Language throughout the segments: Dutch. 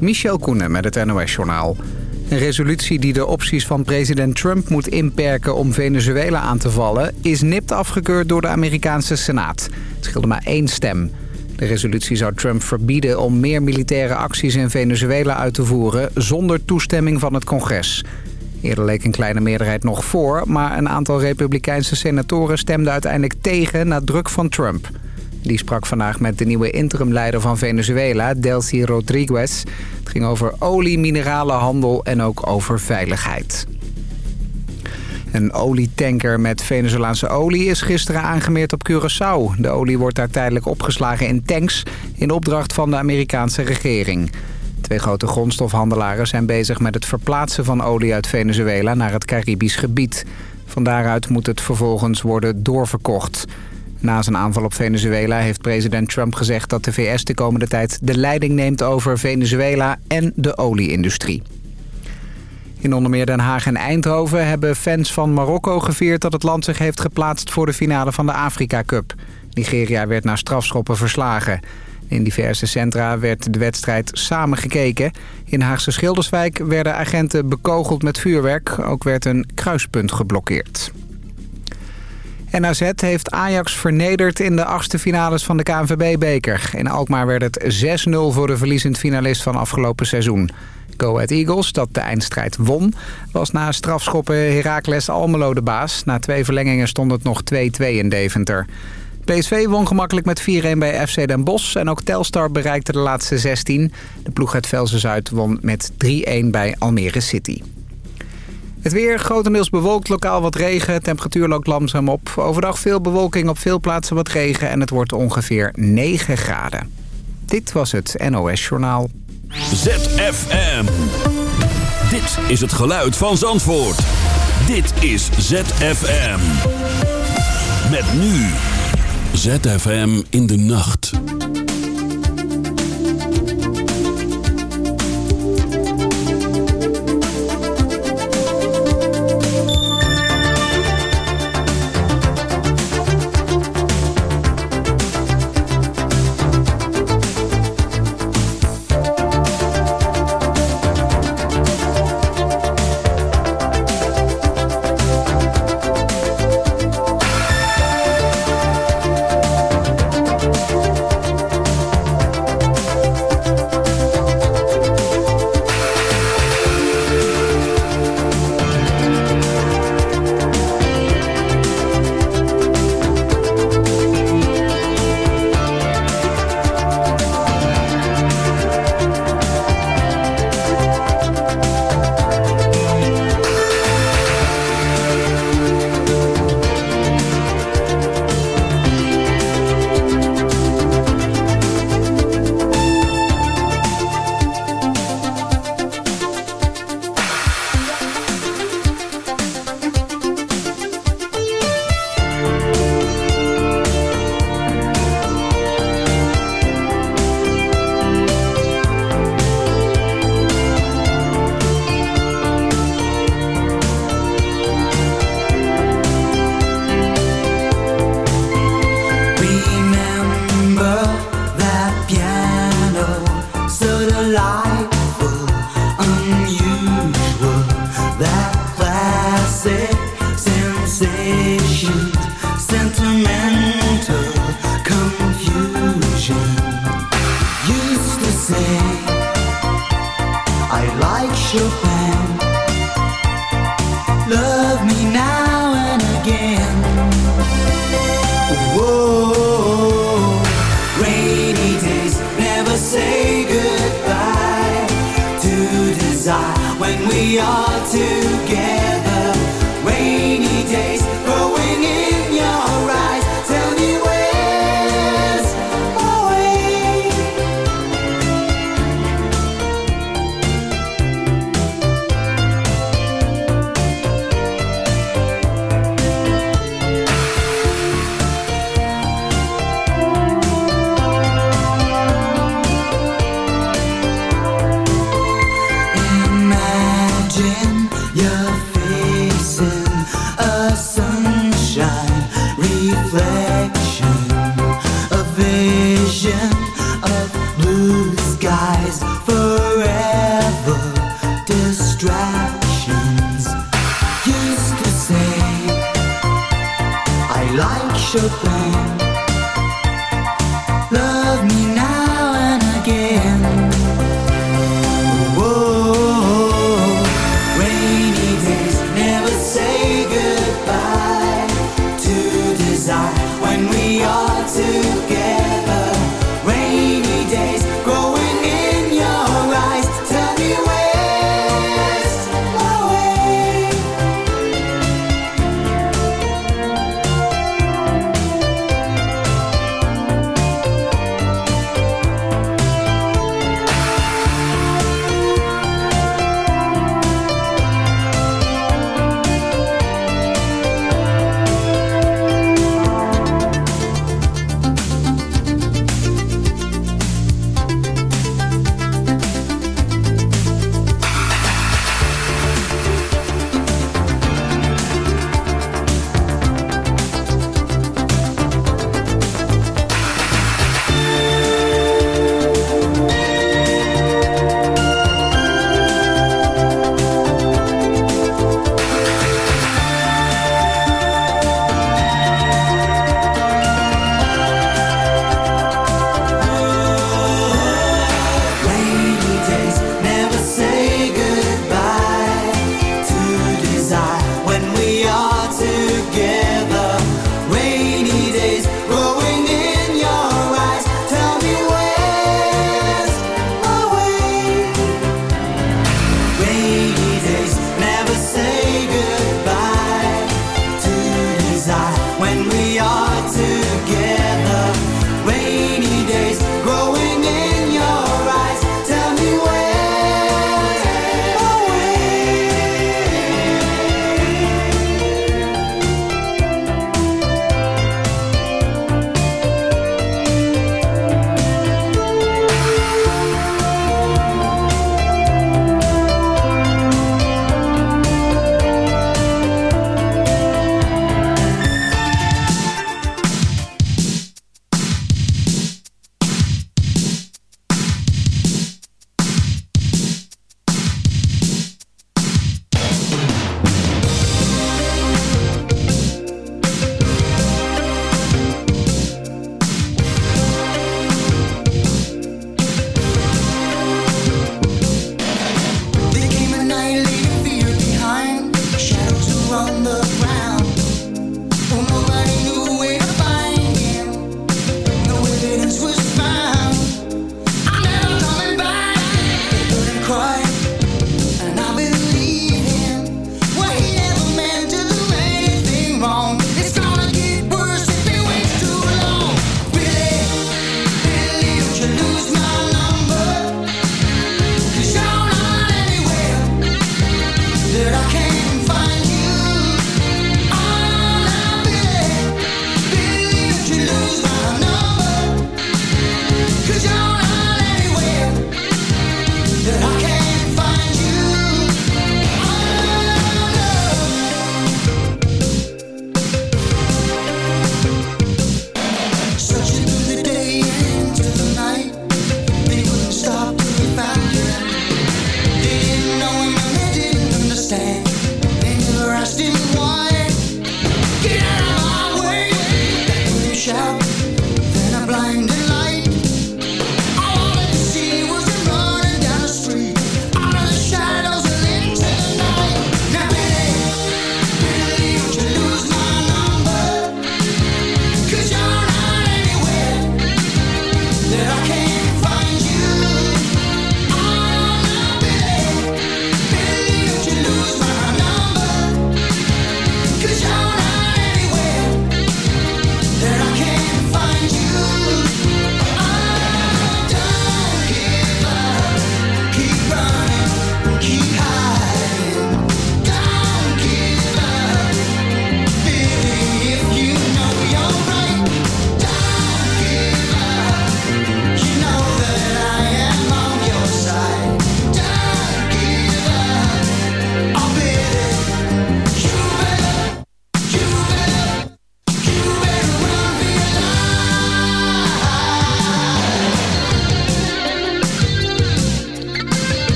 Michel Koenen met het NOS-journaal. Een resolutie die de opties van president Trump moet inperken om Venezuela aan te vallen... is nipt afgekeurd door de Amerikaanse Senaat. Het scheelde maar één stem. De resolutie zou Trump verbieden om meer militaire acties in Venezuela uit te voeren... zonder toestemming van het congres. Eerder leek een kleine meerderheid nog voor... maar een aantal republikeinse senatoren stemden uiteindelijk tegen na druk van Trump... Die sprak vandaag met de nieuwe interimleider van Venezuela, Delcy Rodriguez. Het ging over olie, mineralenhandel en ook over veiligheid. Een olietanker met Venezolaanse olie is gisteren aangemeerd op Curaçao. De olie wordt daar tijdelijk opgeslagen in tanks in opdracht van de Amerikaanse regering. Twee grote grondstofhandelaren zijn bezig met het verplaatsen van olie uit Venezuela naar het Caribisch gebied. Van daaruit moet het vervolgens worden doorverkocht. Na zijn aanval op Venezuela heeft president Trump gezegd dat de VS de komende tijd de leiding neemt over Venezuela en de olieindustrie. In onder meer Den Haag en Eindhoven hebben fans van Marokko gevierd dat het land zich heeft geplaatst voor de finale van de Afrika Cup. Nigeria werd na strafschoppen verslagen. In diverse centra werd de wedstrijd samen gekeken. In Haagse Schilderswijk werden agenten bekogeld met vuurwerk. Ook werd een kruispunt geblokkeerd. NAZ heeft Ajax vernederd in de achtste finales van de KNVB-beker. In Alkmaar werd het 6-0 voor de verliezend finalist van afgelopen seizoen. Go Ahead Eagles, dat de eindstrijd won, was na strafschoppen Heracles Almelo de baas. Na twee verlengingen stond het nog 2-2 in Deventer. PSV won gemakkelijk met 4-1 bij FC Den Bosch en ook Telstar bereikte de laatste 16. De ploeg uit Velsen-Zuid won met 3-1 bij Almere City. Het weer grotendeels bewolkt, lokaal wat regen. Temperatuur loopt langzaam op. Overdag veel bewolking, op veel plaatsen wat regen. En het wordt ongeveer 9 graden. Dit was het NOS Journaal. ZFM. Dit is het geluid van Zandvoort. Dit is ZFM. Met nu. ZFM in de nacht.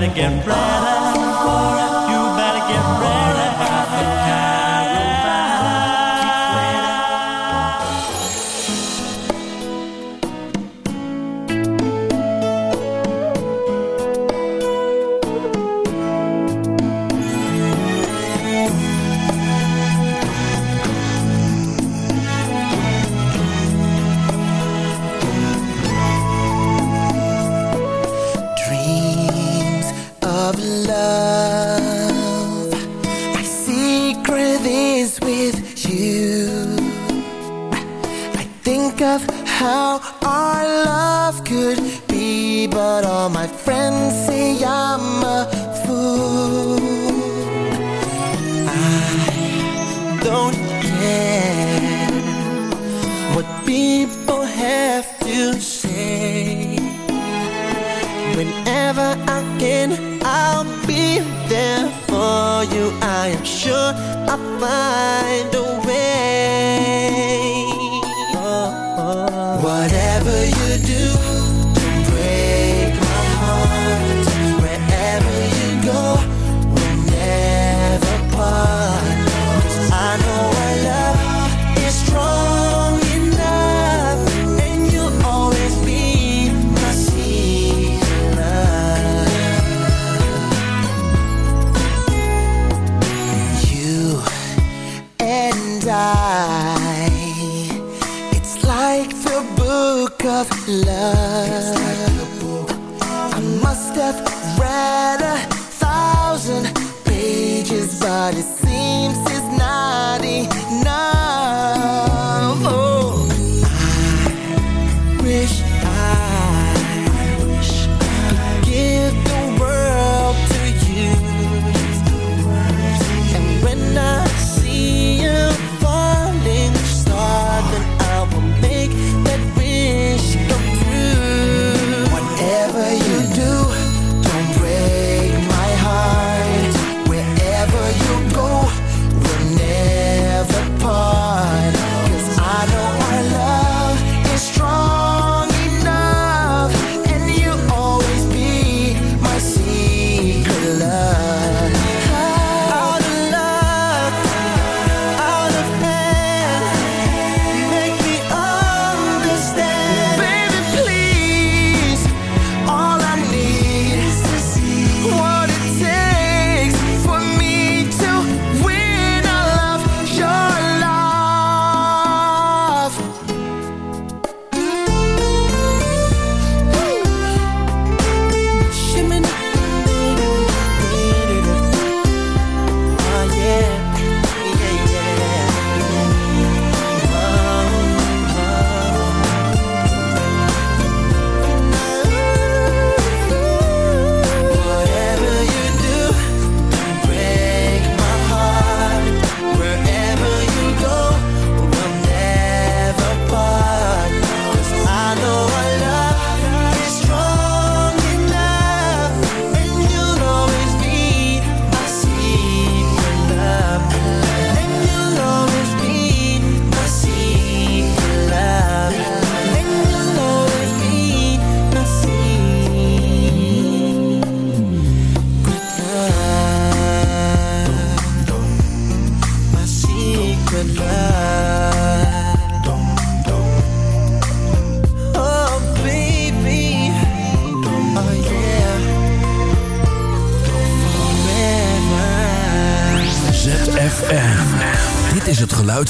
better get ready. You better get ready.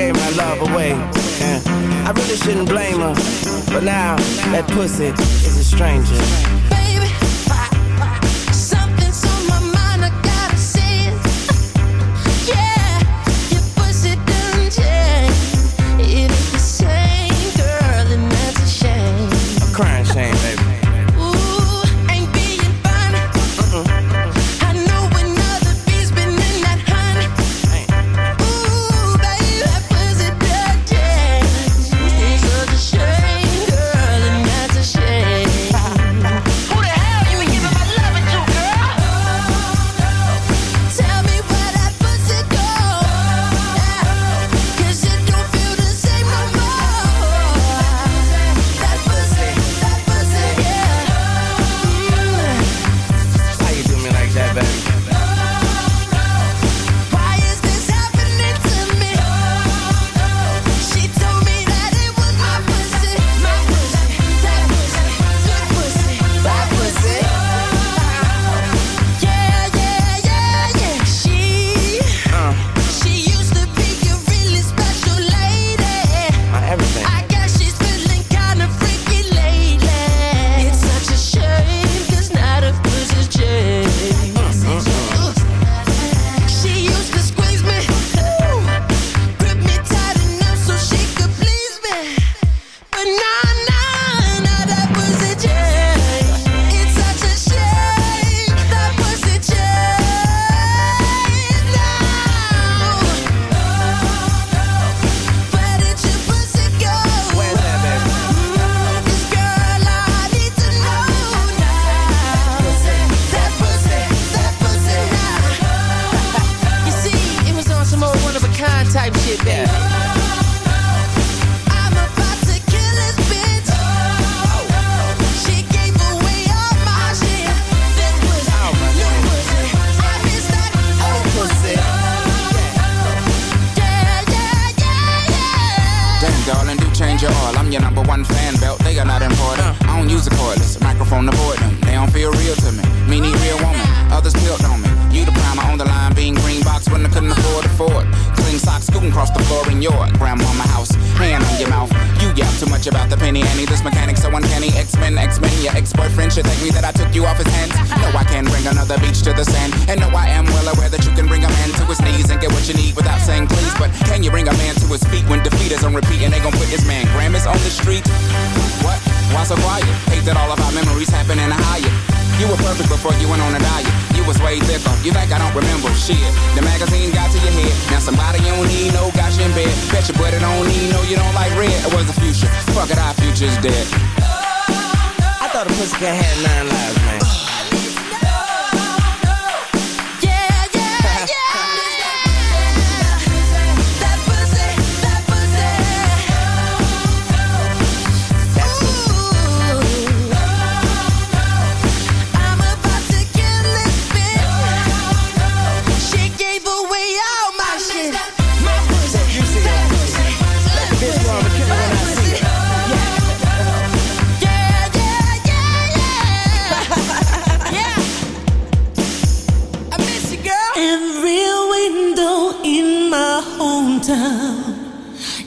gave my love away. I really shouldn't blame her, but now that pussy is a stranger.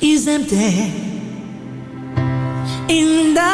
is empty. In the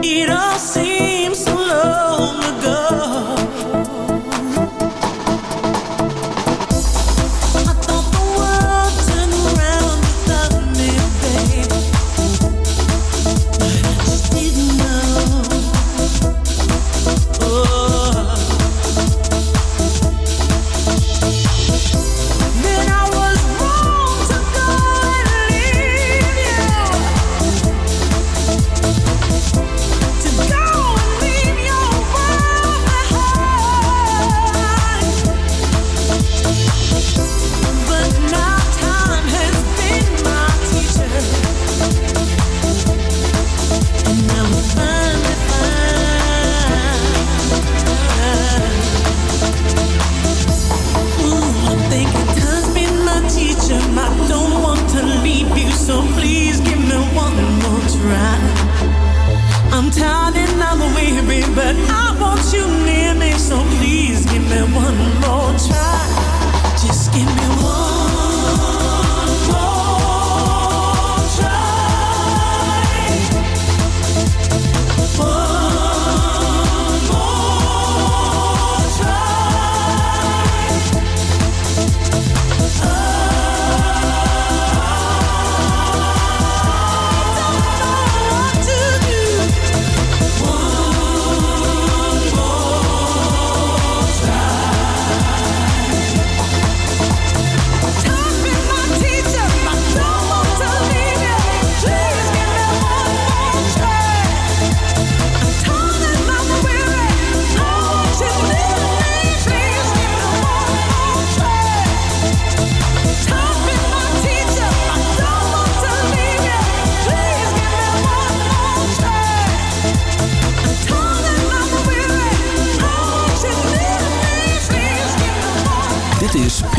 It all seems so lonely.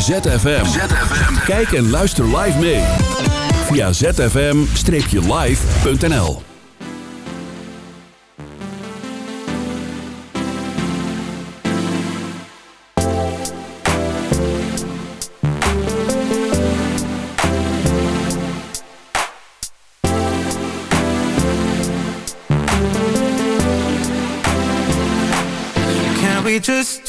ZFM. Kijk en luister live mee. Via zfm-live.nl Can we just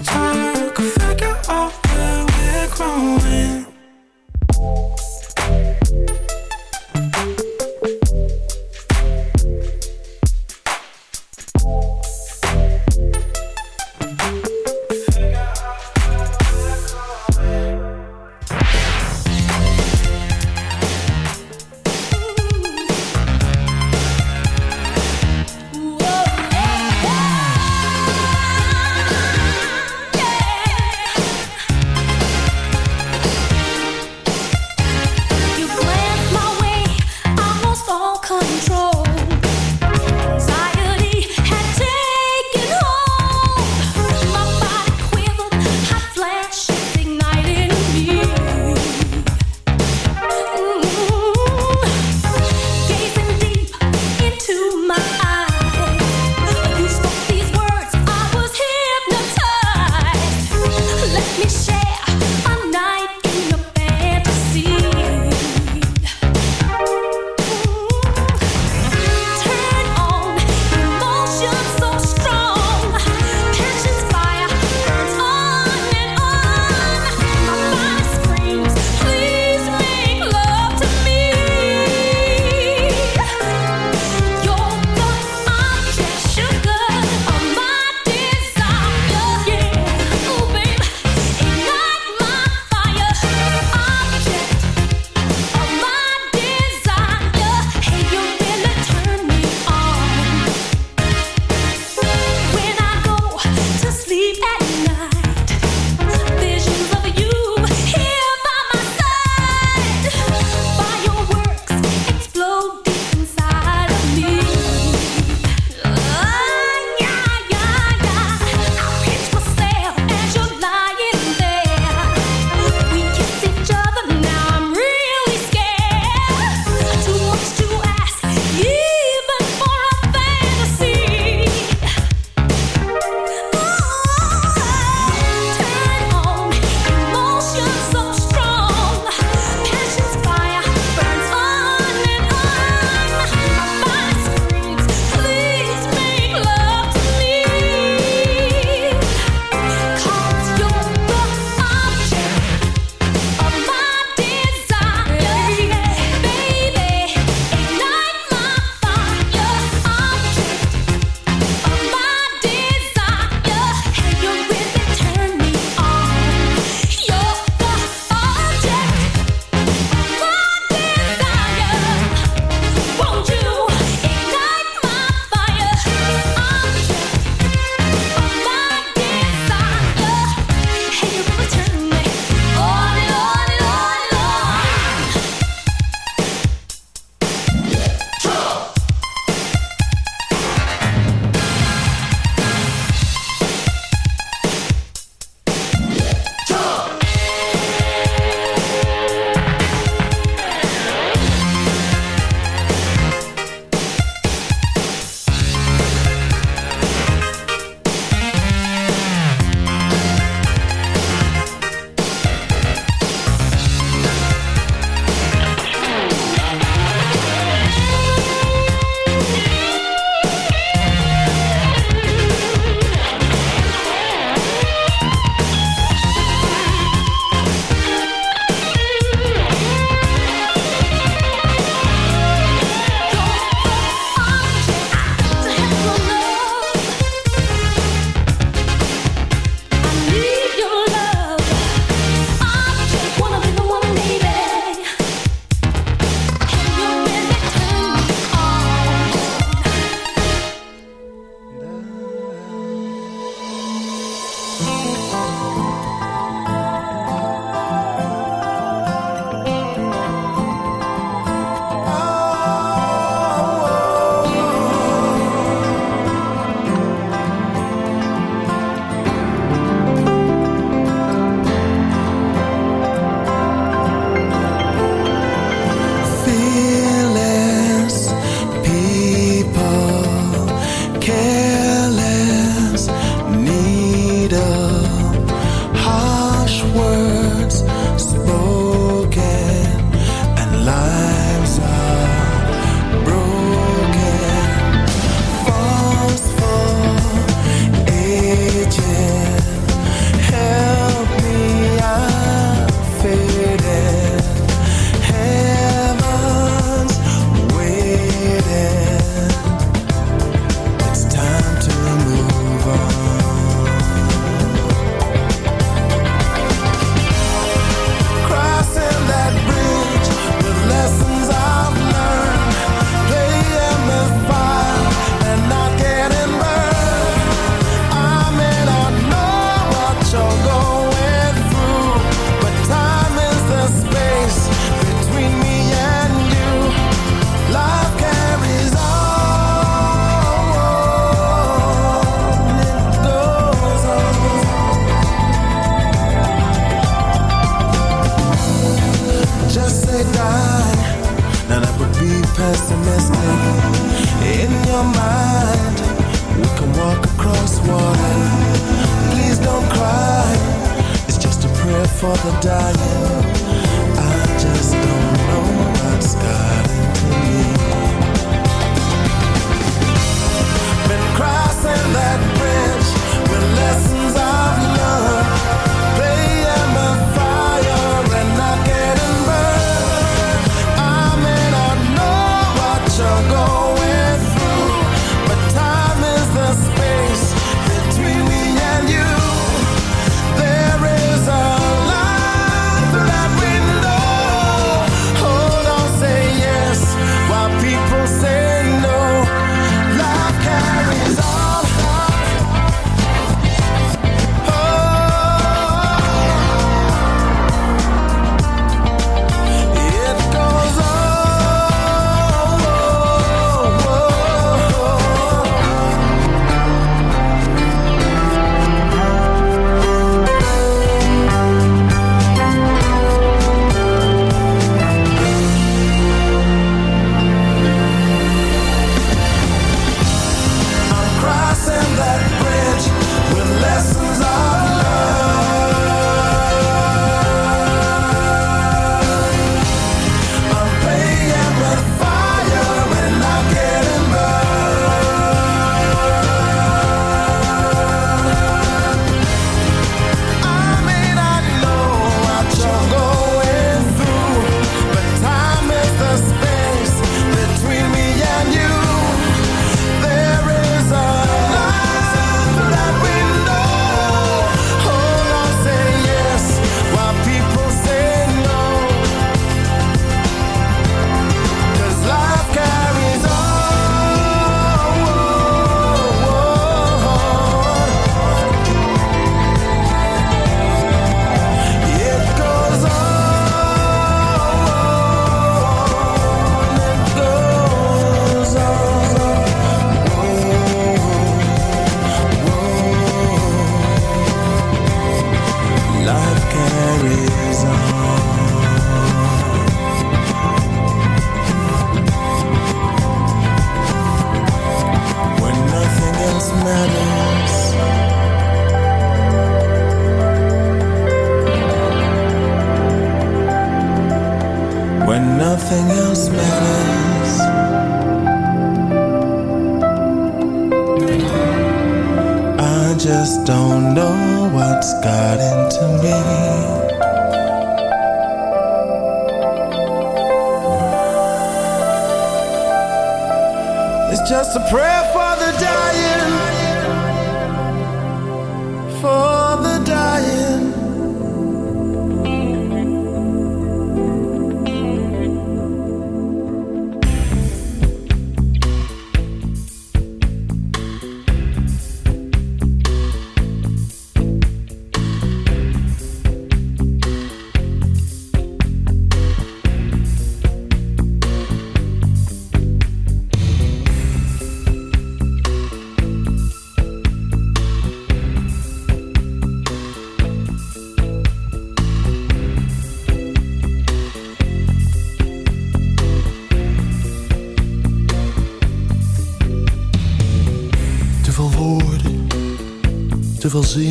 van zin.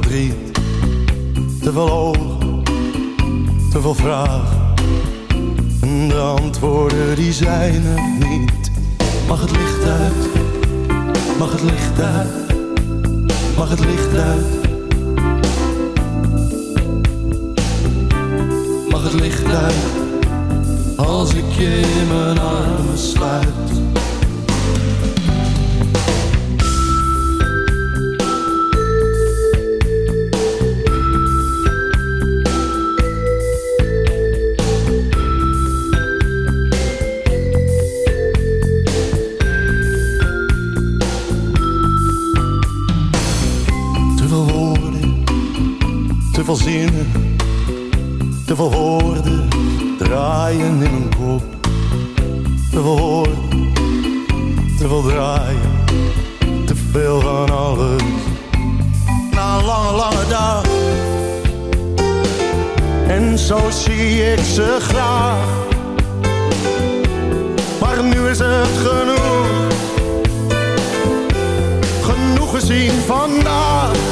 Te veel ogen, te veel vragen. En de antwoorden die zijn er niet. Mag het licht uit, mag het licht uit, mag het licht uit. Mag het licht uit, als ik je in mijn armen sluit nu is het genoeg. Genoeg gezien vandaag.